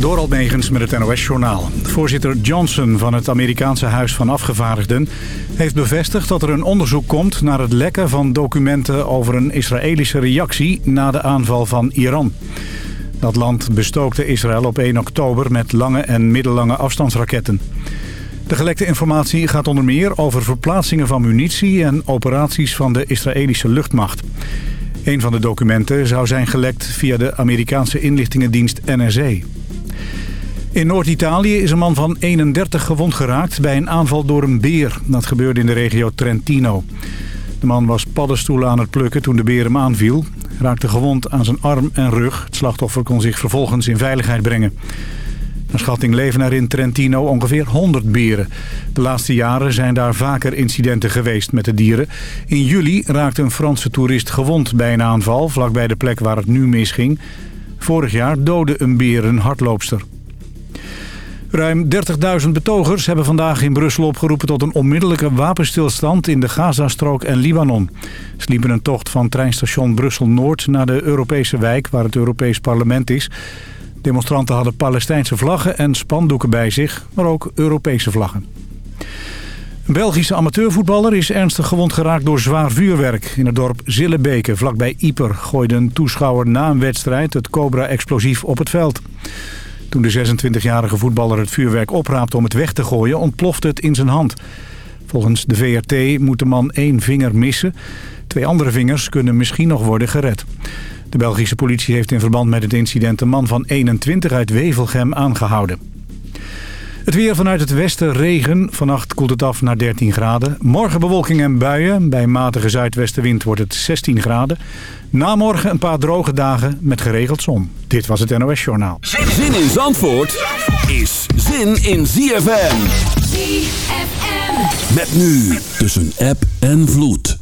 Door Megens met het NOS-journaal. Voorzitter Johnson van het Amerikaanse Huis van Afgevaardigden... heeft bevestigd dat er een onderzoek komt naar het lekken van documenten... over een Israëlische reactie na de aanval van Iran. Dat land bestookte Israël op 1 oktober met lange en middellange afstandsraketten. De gelekte informatie gaat onder meer over verplaatsingen van munitie... en operaties van de Israëlische luchtmacht. Een van de documenten zou zijn gelekt via de Amerikaanse inlichtingendienst NSA. In Noord-Italië is een man van 31 gewond geraakt bij een aanval door een beer. Dat gebeurde in de regio Trentino. De man was paddenstoelen aan het plukken toen de beer hem aanviel. Raakte gewond aan zijn arm en rug. Het slachtoffer kon zich vervolgens in veiligheid brengen. Naar schatting leven er in Trentino ongeveer 100 beren. De laatste jaren zijn daar vaker incidenten geweest met de dieren. In juli raakte een Franse toerist gewond bij een aanval... vlakbij de plek waar het nu misging. Vorig jaar doodde een beer een hardloopster. Ruim 30.000 betogers hebben vandaag in Brussel opgeroepen tot een onmiddellijke wapenstilstand in de Gazastrook en Libanon. Ze liepen een tocht van treinstation Brussel-Noord naar de Europese wijk waar het Europees Parlement is. Demonstranten hadden Palestijnse vlaggen en spandoeken bij zich, maar ook Europese vlaggen. Een Belgische amateurvoetballer is ernstig gewond geraakt door zwaar vuurwerk. In het dorp Zillebeke, vlakbij Ieper, gooide een toeschouwer na een wedstrijd het Cobra-explosief op het veld. Toen de 26-jarige voetballer het vuurwerk opraapte om het weg te gooien, ontplofte het in zijn hand. Volgens de VRT moet de man één vinger missen. Twee andere vingers kunnen misschien nog worden gered. De Belgische politie heeft in verband met het incident een man van 21 uit Wevelgem aangehouden. Het weer vanuit het westen regen. Vannacht koelt het af naar 13 graden. Morgen bewolking en buien. Bij matige zuidwestenwind wordt het 16 graden. Na morgen een paar droge dagen met geregeld zon. Dit was het NOS Journaal. Zin in Zandvoort is zin in ZFM. ZFM. Met nu tussen app en vloed.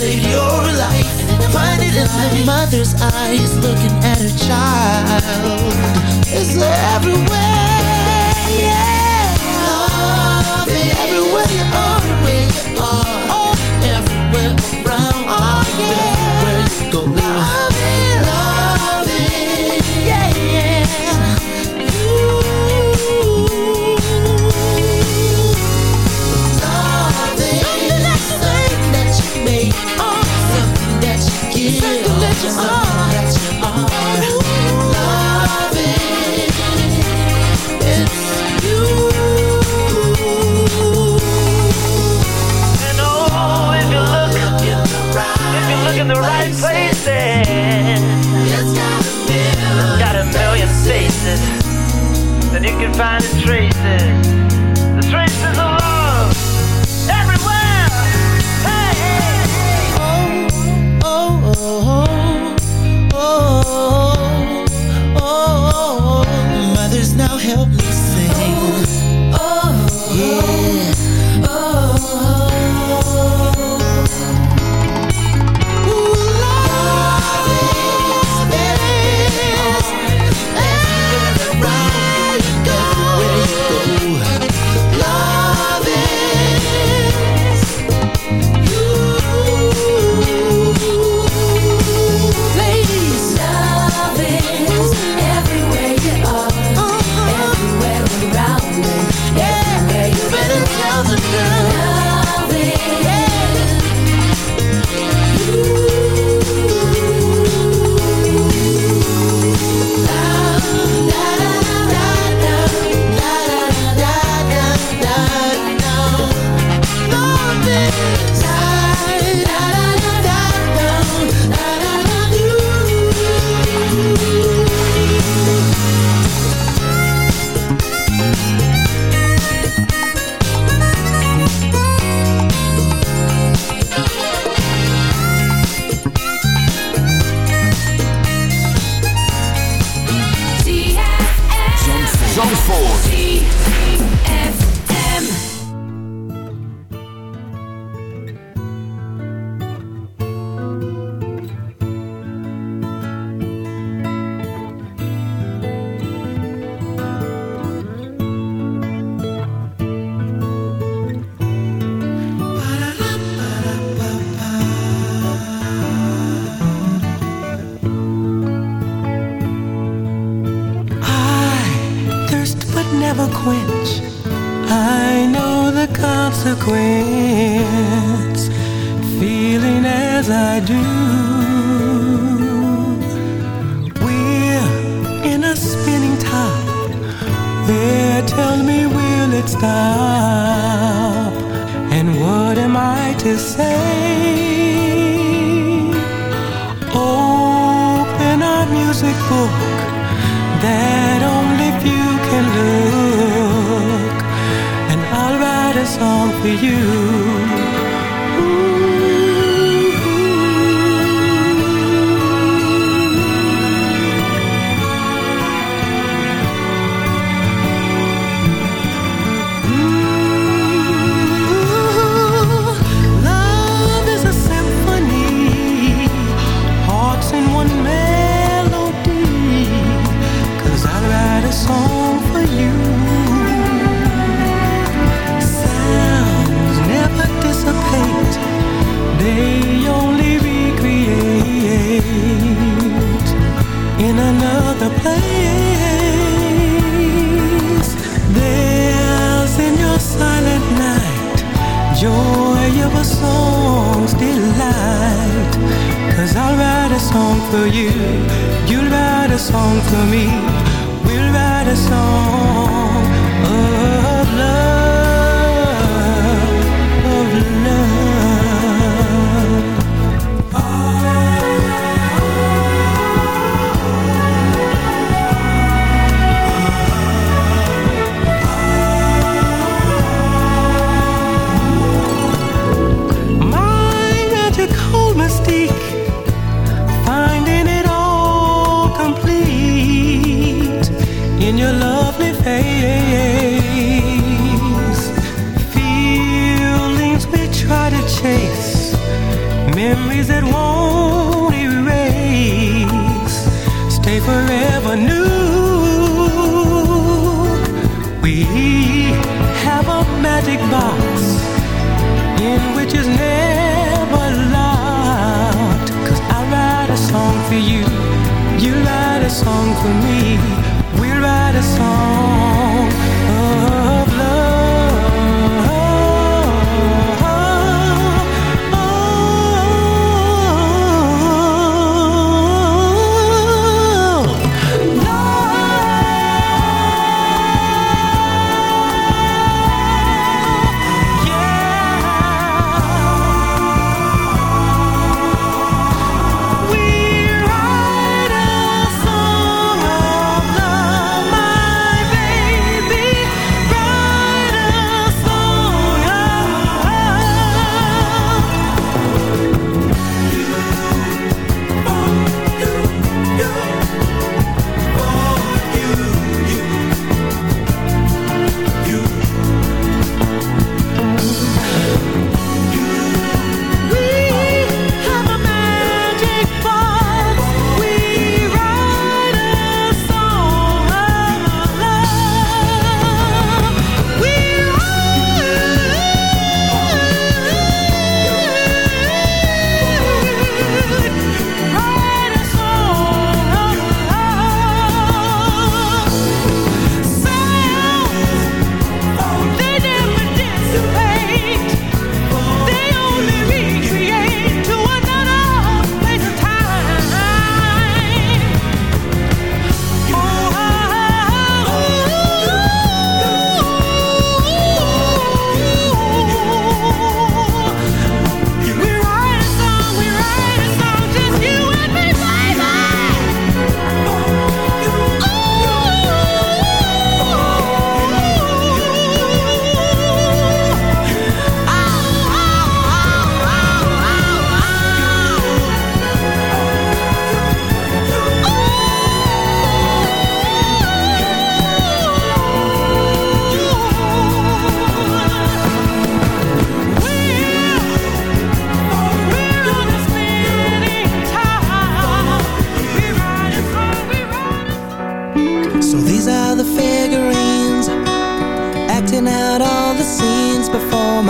save your life. Find it in the mother's eyes looking at her child. It's everywhere, yeah. Love everywhere oh. you are. can find the traces. The traces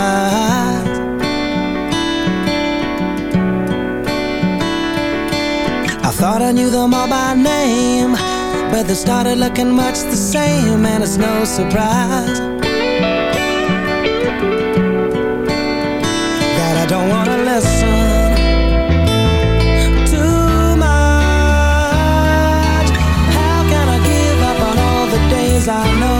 my. I thought I knew them all by name, but they started looking much the same, and it's no surprise that I don't wanna listen too much. How can I give up on all the days I know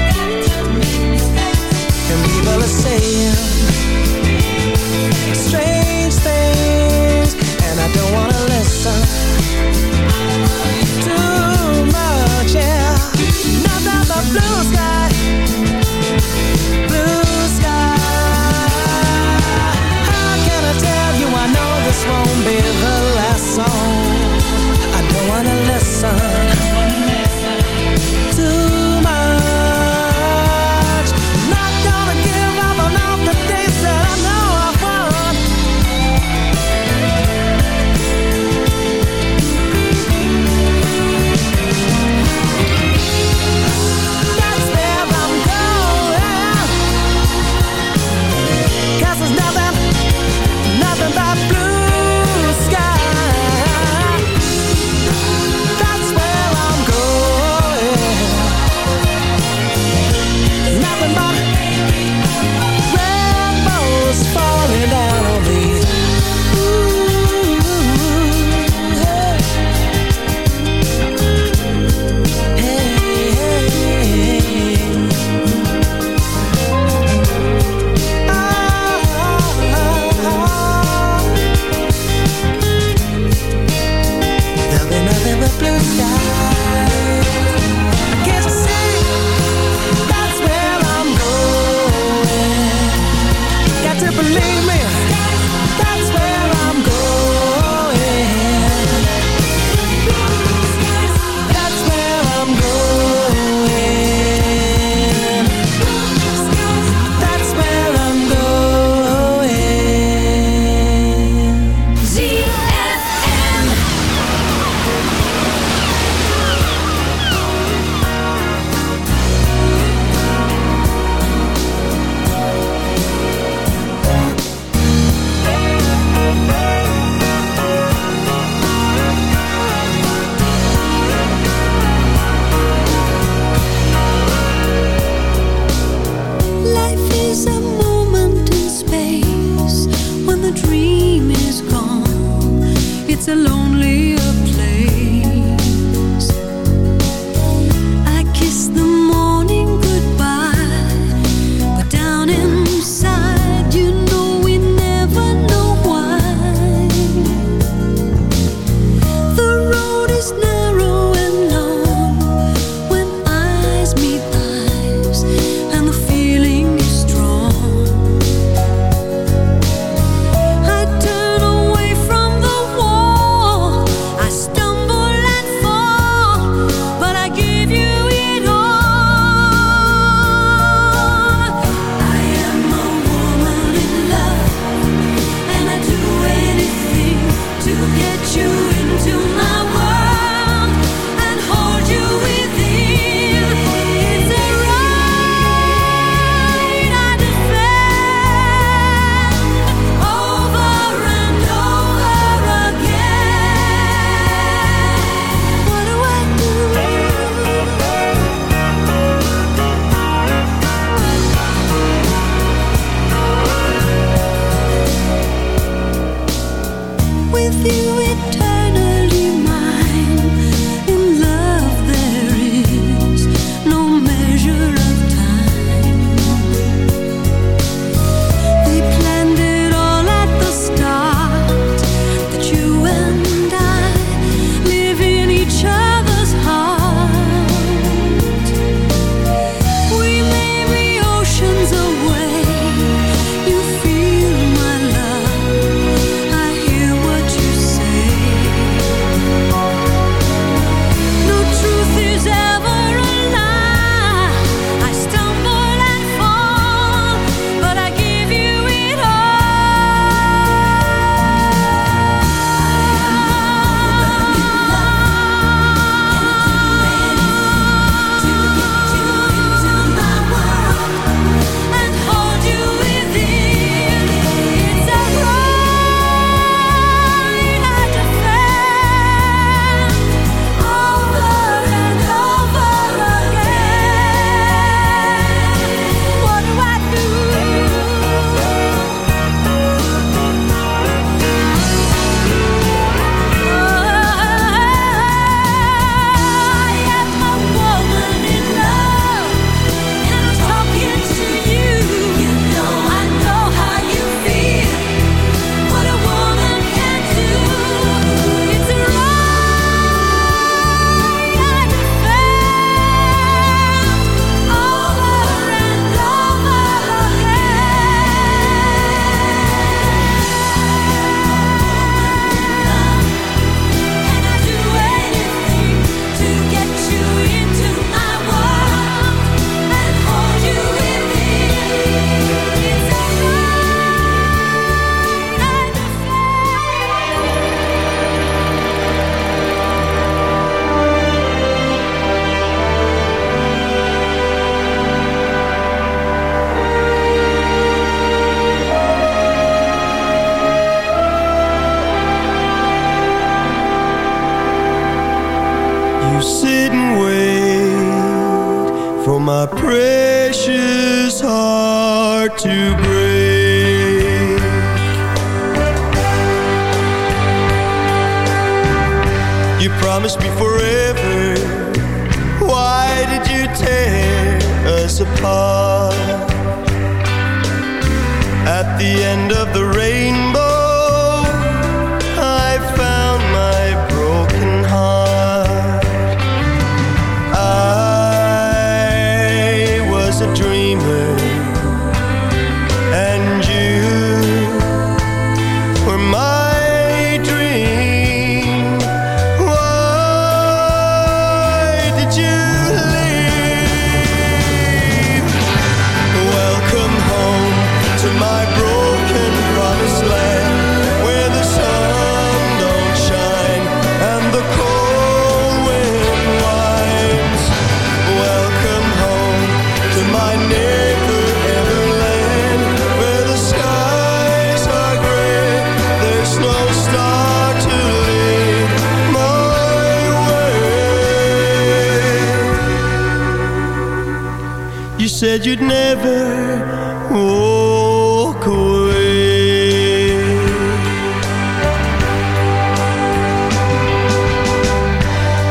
People are saying strange things And I don't want to listen. Too much, yeah. Nothing but blue sky Blue sky. How can I tell you I know this won't be the last song?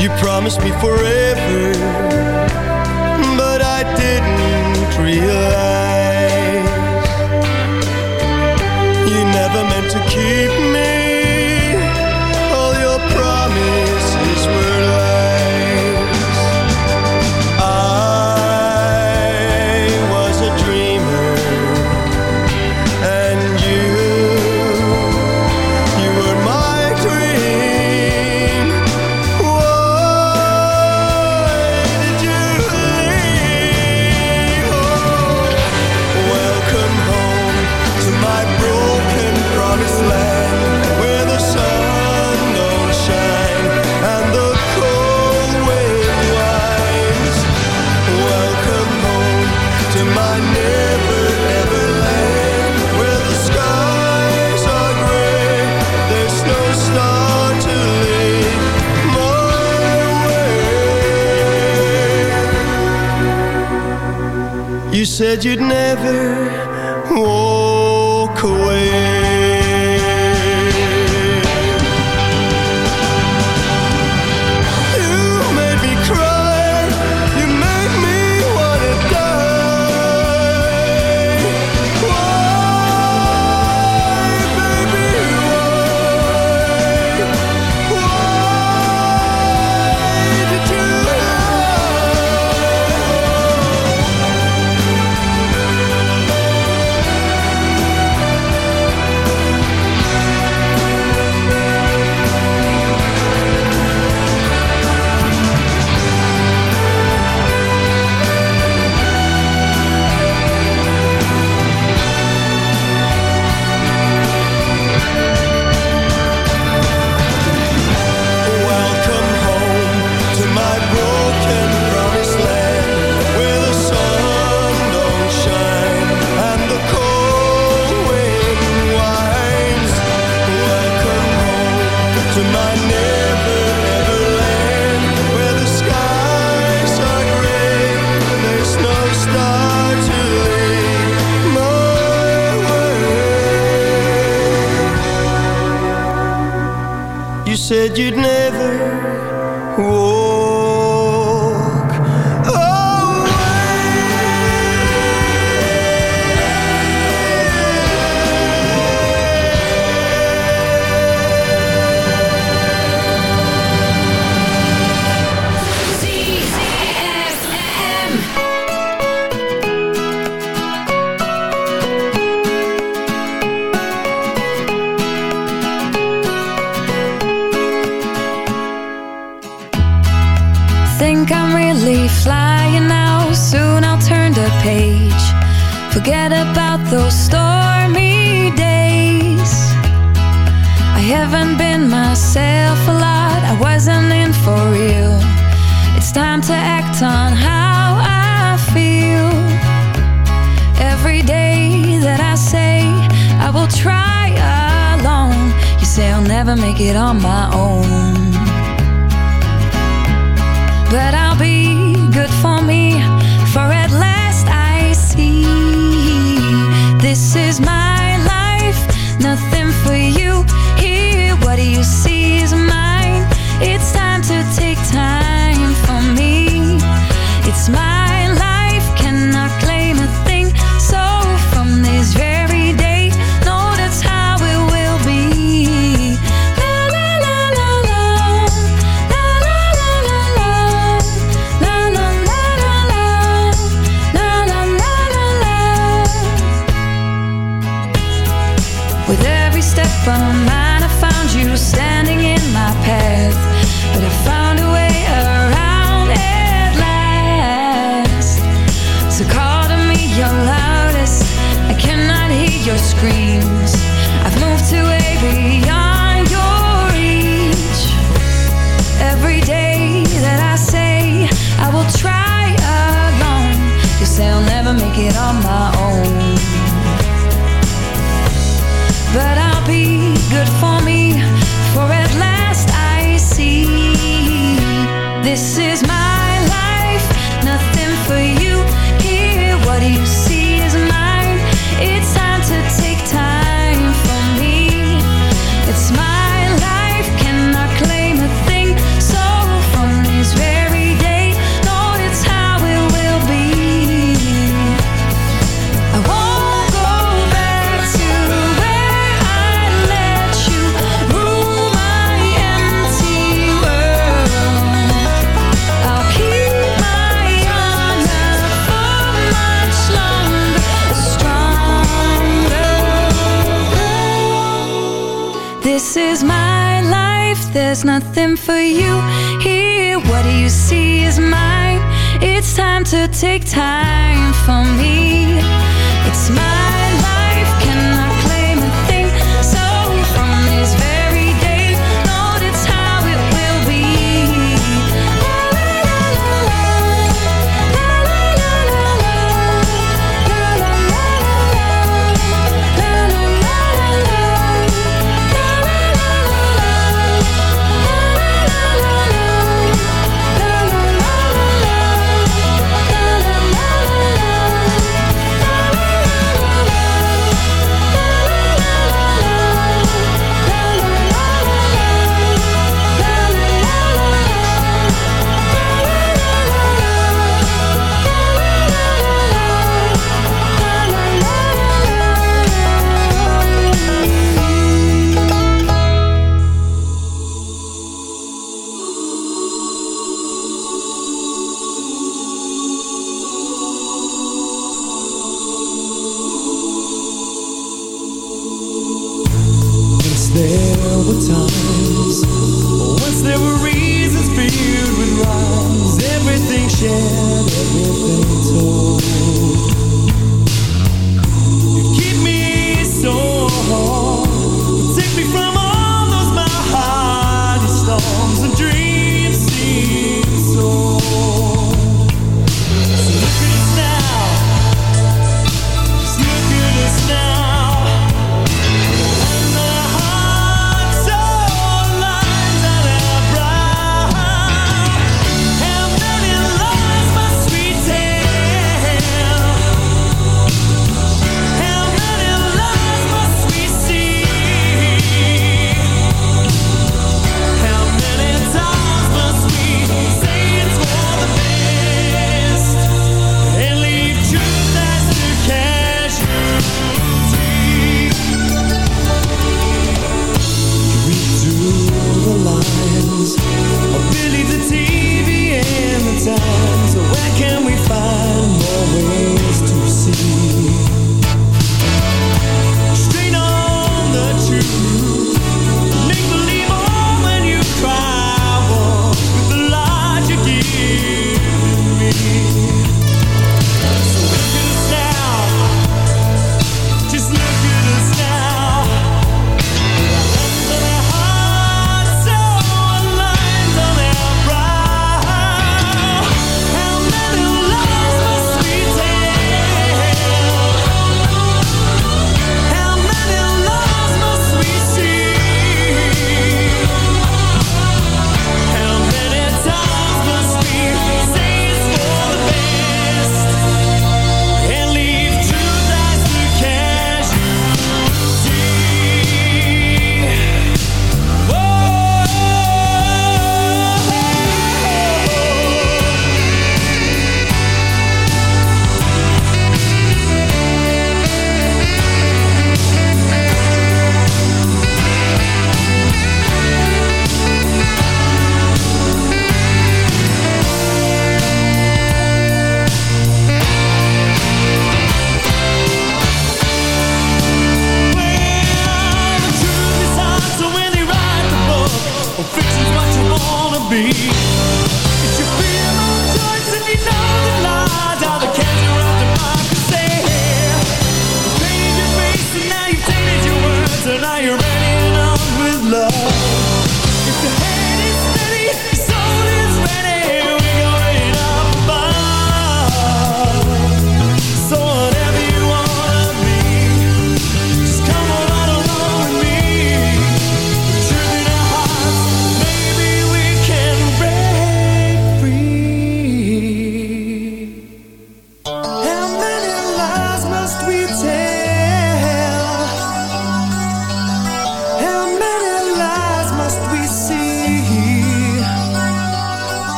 You promised me forever But I didn't realize said you'd never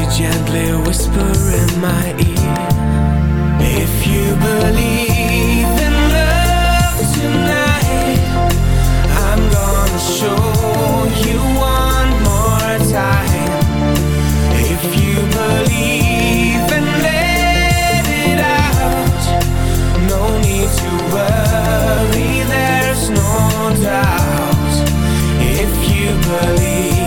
you gently whisper in my ear. If you believe in love tonight I'm gonna show you one more time. If you believe and let it out No need to worry, there's no doubt. If you believe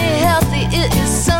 healthy, it is so